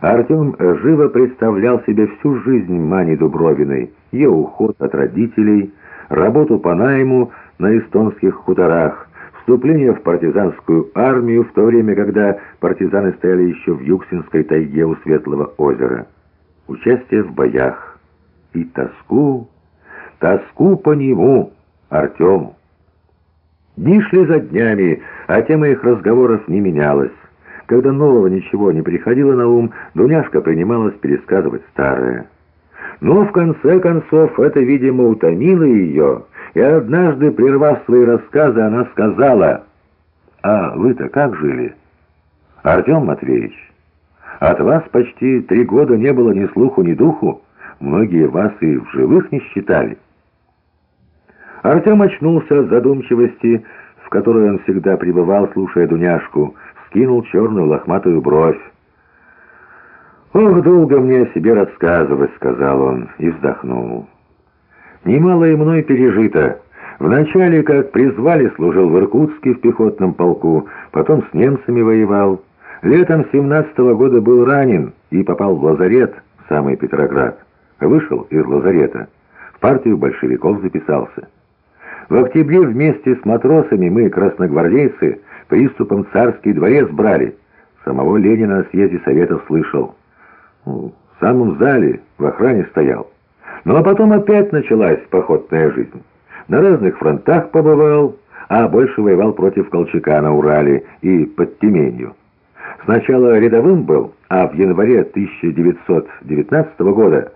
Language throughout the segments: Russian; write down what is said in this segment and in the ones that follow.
Артем живо представлял себе всю жизнь Мани Дубровиной, ее уход от родителей, работу по найму на эстонских хуторах, вступление в партизанскую армию в то время, когда партизаны стояли еще в Юксинской тайге у Светлого озера, участие в боях и тоску, тоску по нему, Артему. Дни шли за днями, а тема их разговоров не менялась. Когда нового ничего не приходило на ум, Дуняшка принималась пересказывать старое. Но в конце концов это, видимо, утомило ее, и однажды, прервав свои рассказы, она сказала, «А вы-то как жили?» «Артем Матвеевич, от вас почти три года не было ни слуху, ни духу, многие вас и в живых не считали». Артем очнулся от задумчивости, в которой он всегда пребывал, слушая Дуняшку, скинул черную лохматую бровь. «Ох, долго мне о себе рассказывать», — сказал он и вздохнул. «Немало и мной пережито. Вначале, как призвали, служил в Иркутске в пехотном полку, потом с немцами воевал. Летом семнадцатого года был ранен и попал в лазарет, в самый Петроград. Вышел из лазарета, в партию большевиков записался». В октябре вместе с матросами мы, красногвардейцы, приступом царский дворец брали. Самого Ленина на съезде Советов слышал. Ну, в самом зале, в охране стоял. Ну а потом опять началась походная жизнь. На разных фронтах побывал, а больше воевал против Колчака на Урале и под Тюменью. Сначала рядовым был, а в январе 1919 года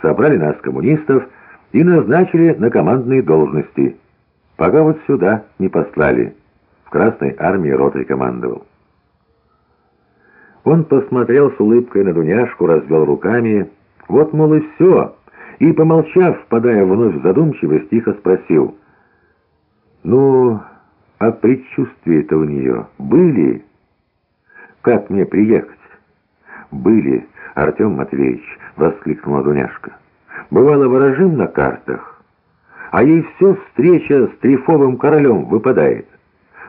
собрали нас, коммунистов, и назначили на командные должности – Пока вот сюда не послали. Красной армии ротой командовал. Он посмотрел с улыбкой на Дуняшку, развел руками. Вот, мол, и все. И, помолчав, впадая вновь в задумчивость, тихо спросил. «Ну, а предчувствия-то у нее были? Как мне приехать?» «Были, Артем Матвеевич», — воскликнула Дуняшка. «Бывало, ворожим на картах» а ей все встреча с Трифовым королем выпадает.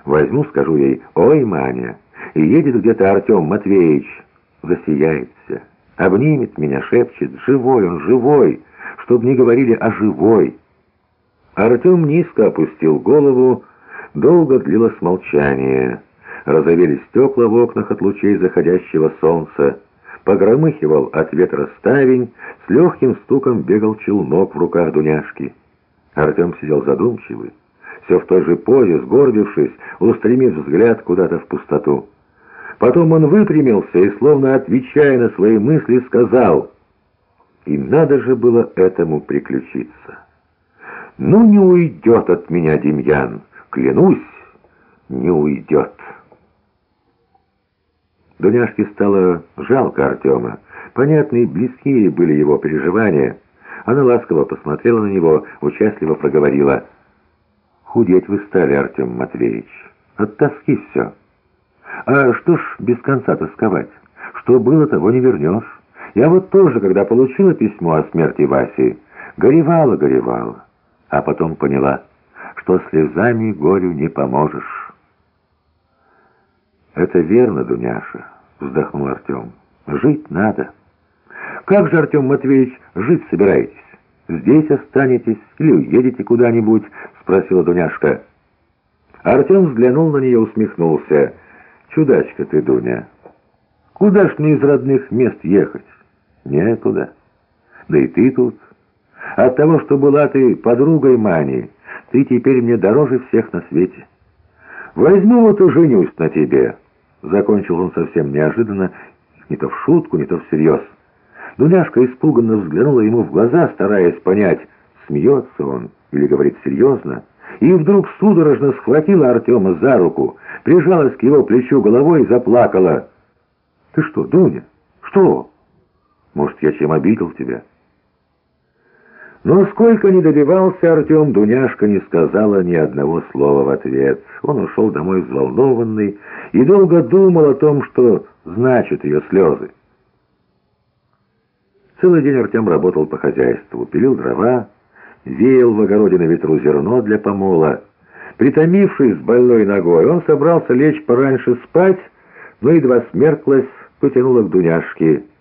Возьму, скажу ей, «Ой, Маня!» И едет где-то Артем Матвеевич, засияется, обнимет меня, шепчет, «Живой он, живой!» Чтоб не говорили о живой. Артем низко опустил голову, долго длилось молчание. Разовели стекла в окнах от лучей заходящего солнца. Погромыхивал от ветра ставень, с легким стуком бегал челнок в руках Дуняшки. Артем сидел задумчивый, все в той же позе, сгорбившись, устремив взгляд куда-то в пустоту. Потом он выпрямился и, словно отвечая на свои мысли, сказал, «И надо же было этому приключиться. Ну, не уйдет от меня Демьян, клянусь, не уйдет». Дуняшке стало жалко Артема. Понятны и близкие были его переживания. Она ласково посмотрела на него, участливо проговорила. «Худеть вы стали, Артем Матвеевич. От тоски все. А что ж без конца тосковать? Что было, того не вернешь. Я вот тоже, когда получила письмо о смерти Васи, горевала, горевала, а потом поняла, что слезами горю не поможешь». «Это верно, Дуняша», — вздохнул Артем. «Жить надо». «Как же, Артем Матвеевич, жить собираетесь? Здесь останетесь или уедете куда-нибудь?» — спросила Дуняшка. Артем взглянул на нее, усмехнулся. «Чудачка ты, Дуня! Куда ж мне из родных мест ехать? Некуда. Да и ты тут. От того, что была ты подругой Мани, ты теперь мне дороже всех на свете. Возьму вот и женюсь на тебе». Закончил он совсем неожиданно, не то в шутку, не то всерьез. Дуняшка испуганно взглянула ему в глаза, стараясь понять, смеется он или говорит серьезно, и вдруг судорожно схватила Артема за руку, прижалась к его плечу головой и заплакала. «Ты что, Дуня? Что? Может, я чем обидел тебя?» Но сколько ни добивался Артем, Дуняшка не сказала ни одного слова в ответ. Он ушел домой взволнованный и долго думал о том, что значат ее слезы. Целый день Артем работал по хозяйству, пилил дрова, веял в огороде на ветру зерно для помола. Притомившись с больной ногой, он собрался лечь пораньше спать, но едва смерклась, потянула к Дуняшке —